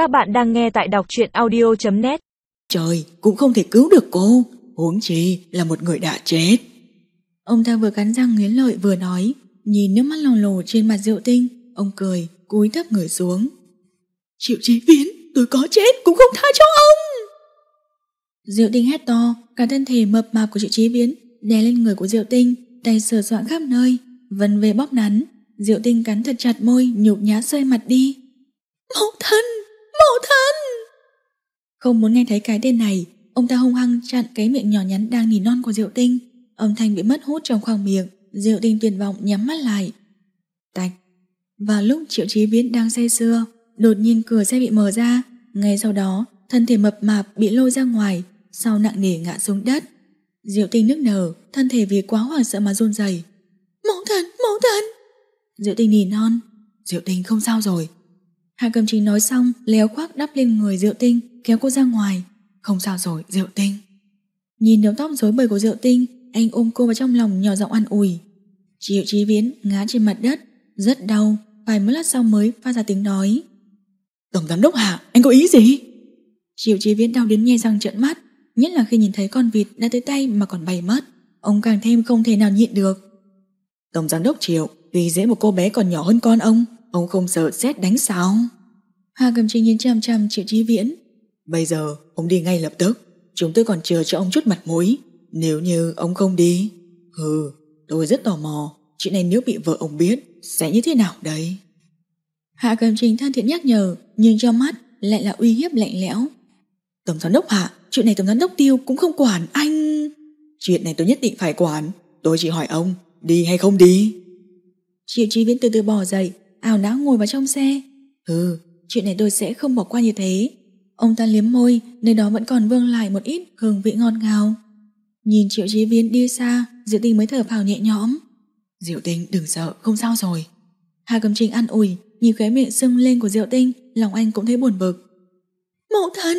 Các bạn đang nghe tại đọc truyện audio.net Trời, cũng không thể cứu được cô, huống chi là một người đã chết. Ông ta vừa cắn răng nghiến lợi vừa nói, nhìn nước mắt lòng lồ trên mặt Diệu Tinh, ông cười, cúi thấp người xuống. Triệu Chí Viễn, tôi có chết cũng không tha cho ông. Diệu Tinh hét to, cả thân thể mập mạp của Triệu Chí Viễn đè lên người của Diệu Tinh, tay sờ soạn khắp nơi, vân về bóp nắn. Diệu Tinh cắn thật chặt môi, nhục nhã rơi mặt đi. Mẫu thân. Không muốn nghe thấy cái tên này, ông ta hung hăng chặn cái miệng nhỏ nhắn đang nỉ non của Diệu Tinh. Âm thanh bị mất hút trong khoang miệng, Diệu Tinh tuyệt vọng nhắm mắt lại. Tạch. Và lúc Triệu Chí Viễn đang say sưa, đột nhiên cửa xe bị mở ra, ngay sau đó, thân thể mập mạp bị lôi ra ngoài, sau nặng nề ngã xuống đất. Diệu Tinh nức nở, thân thể vì quá hoảng sợ mà run rẩy. Mẫu thần mẫu thần Diệu Tinh nỉ non. Diệu Tinh không sao rồi. Hạ Cầm Trình nói xong, léo khoác đắp lên người Diệu Tinh, kéo cô ra ngoài. Không sao rồi, Diệu Tinh. Nhìn đầu tóc rối bời của Diệu Tinh, anh ôm cô vào trong lòng nhỏ giọng ăn ủi. Triệu Chí Viễn ngã trên mặt đất, rất đau, vài một lát sau mới phát ra tiếng nói. Tổng giám đốc Hạ, anh có ý gì? Triệu Chí Viễn đau đến nhe răng trợn mắt, nhất là khi nhìn thấy con vịt đã tới tay mà còn bay mất. Ông càng thêm không thể nào nhịn được. Tổng giám đốc Triệu, vì dễ một cô bé còn nhỏ hơn con ông, ông không sợ xét đánh sao? Hà Cầm Trinh nhìn chăm chăm Triệu Chí Viễn. Bây giờ, ông đi ngay lập tức. Chúng tôi còn chờ cho ông chút mặt mũi. Nếu như ông không đi, hừ, tôi rất tò mò. Chuyện này nếu bị vợ ông biết, sẽ như thế nào đấy? Hạ Cầm Trình thân thiện nhắc nhở, nhưng trong mắt lại là uy hiếp lạnh lẽo. Tổng giám đốc Hạ, chuyện này tổng giám đốc Tiêu cũng không quản anh. Chuyện này tôi nhất định phải quản. Tôi chỉ hỏi ông, đi hay không đi? Triệu Chí Viễn từ từ bỏ dậy, ảo não ngồi vào trong xe. Ừ, chuyện này tôi sẽ không bỏ qua như thế. Ông ta liếm môi, nơi đó vẫn còn vương lại một ít hương vị ngon ngào. Nhìn Triệu Chí Viễn đi xa, Diệu Tinh mới thở phào nhẹ nhõm. Diệu Tinh đừng sợ, không sao rồi. Hà Cầm Trình ăn ủi, nhìn khóe miệng sưng lên của Diệu Tinh, lòng anh cũng thấy buồn bực. Mẫu thân!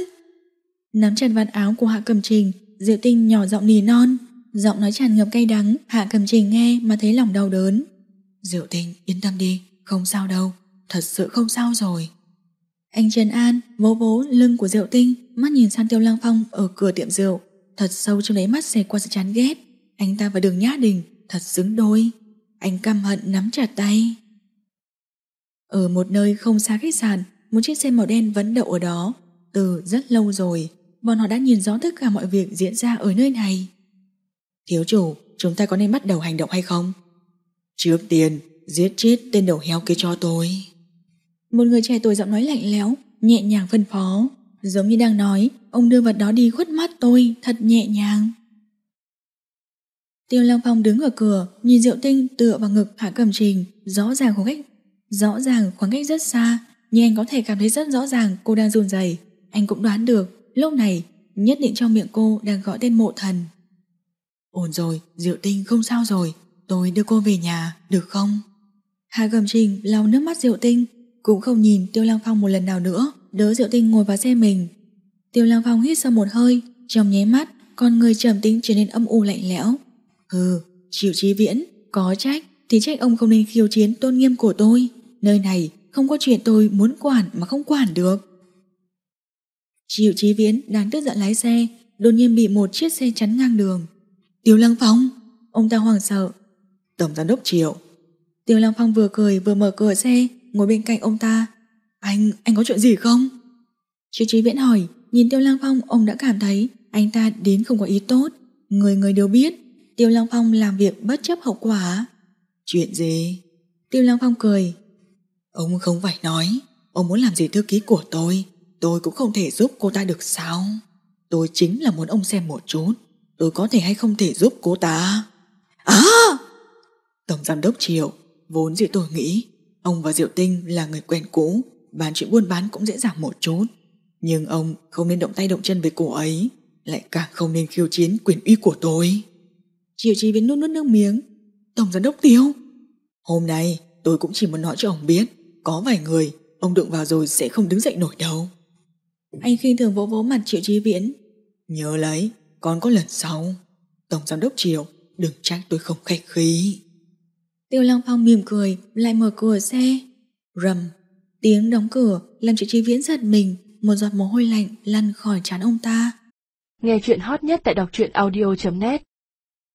Nắm chặt vạt áo của Hạ Cầm Trình, Diệu Tinh nhỏ giọng nỉ non, giọng nói tràn ngập cay đắng, Hạ Cầm Trình nghe mà thấy lòng đau đớn. Diệu Tinh, yên tâm đi, không sao đâu, thật sự không sao rồi. Anh Trần An vỗ vỗ lưng của Diệu Tinh, mắt nhìn sang Tiêu Lăng Phong ở cửa tiệm rượu, thật sâu trong đáy mắt xẹt qua sự chán ghét. Anh ta và Đường Nhã Đình thật xứng đôi. Anh căm hận nắm chặt tay. Ở một nơi không xa khách sạn, một chiếc xe màu đen vẫn đậu ở đó. Từ rất lâu rồi, bọn họ đã nhìn rõ tất cả mọi việc diễn ra ở nơi này. Thiếu chủ, chúng ta có nên bắt đầu hành động hay không? Trước tiên, giết chết tên đầu heo kia cho tôi. Một người trẻ tuổi giọng nói lạnh lẽo, nhẹ nhàng phân phó. Giống như đang nói, ông đưa vật đó đi khuất mắt tôi, thật nhẹ nhàng. Tiêu Lăng Phong đứng ở cửa, nhìn Diệu Tinh tựa vào ngực Hạ Cẩm Trình, rõ ràng khoảng cách, rõ ràng khoảng cách rất xa, nhưng anh có thể cảm thấy rất rõ ràng cô đang run rẩy. Anh cũng đoán được, lúc này nhất định trong miệng cô đang gọi tên mộ thần. Ổn rồi, Diệu Tinh không sao rồi, tôi đưa cô về nhà, được không? Hạ Cẩm Trình lau nước mắt Diệu Tinh, cũng không nhìn Tiêu Lăng Phong một lần nào nữa, đỡ Diệu Tinh ngồi vào xe mình. Tiêu Lăng Phong hít sâu một hơi, trong nháy mắt, con người trầm tĩnh trở nên âm u lạnh lẽo. Hừ, chịu chí viễn, có trách thì trách ông không nên khiêu chiến tôn nghiêm của tôi. Nơi này không có chuyện tôi muốn quản mà không quản được. Triệu Chí Viễn đang tức giận lái xe, đột nhiên bị một chiếc xe chắn ngang đường. Tiêu Lăng Phong, ông ta hoảng sợ. Tổng giám đốc Triệu. Tiêu Lăng Phong vừa cười vừa mở cửa xe, ngồi bên cạnh ông ta. Anh, anh có chuyện gì không? Triệu Chí Viễn hỏi, nhìn Tiêu Lăng Phong ông đã cảm thấy anh ta đến không có ý tốt. Người người đều biết, Tiêu Lăng Phong làm việc bất chấp hậu quả. Chuyện gì? Tiêu Lăng Phong cười. Ông không phải nói, ông muốn làm gì thư ký của tôi, tôi cũng không thể giúp cô ta được sao? Tôi chính là muốn ông xem một chút, tôi có thể hay không thể giúp cô ta. À! Tổng giám đốc Triệu, vốn dĩ tôi nghĩ ông và Diệu Tinh là người quen cũ, bàn chuyện buôn bán cũng dễ dàng một chút. Nhưng ông không nên động tay động chân với cô ấy, lại càng không nên khiêu chiến quyền uy của tôi. Triệu Chí Viễn nuốt nuốt nước miếng. Tổng giám đốc Tiêu, hôm nay tôi cũng chỉ muốn nói cho ông biết, có vài người ông đụng vào rồi sẽ không đứng dậy nổi đâu. Anh khinh thường vỗ vỗ mặt Triệu Chí Viễn. Nhớ lấy, còn có lần sau. Tổng giám đốc Triệu, đừng trách tôi không khách khí. Tiêu Long Phong mỉm cười, lại mở cửa xe. Rầm, Tiếng đóng cửa làm chị Trí Viễn giật mình, một giọt mồ hôi lạnh lăn khỏi trán ông ta. Nghe chuyện hot nhất tại đọc truyện audio.net